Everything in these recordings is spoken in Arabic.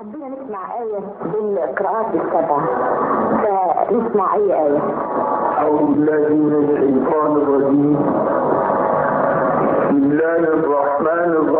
حبينا نسمع آية بالقراءات السبع. فنسمع أي آية. أعوذ بالله من الشيطان الرجيم. بسم الله الرحمن الرحيم.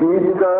física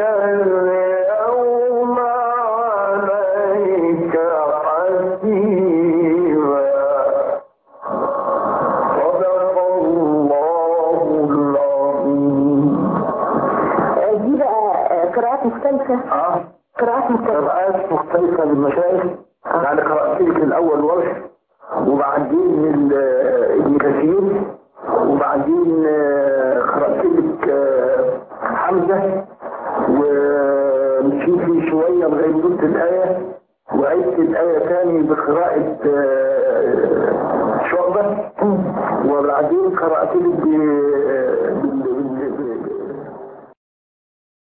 قراءات مختلفة. آه. قراءات مختلفة. قراءات مختلفة للمشايخ يعني قرأت لك الأول ورش وبعدين ابن كثير وبعدين آه، قرأت لك آه، حمزة ومشيت لي شوية لغاية قلت الآية وعدت الآية تاني بقراءة آه، شعبة. وبعدين قرأت لك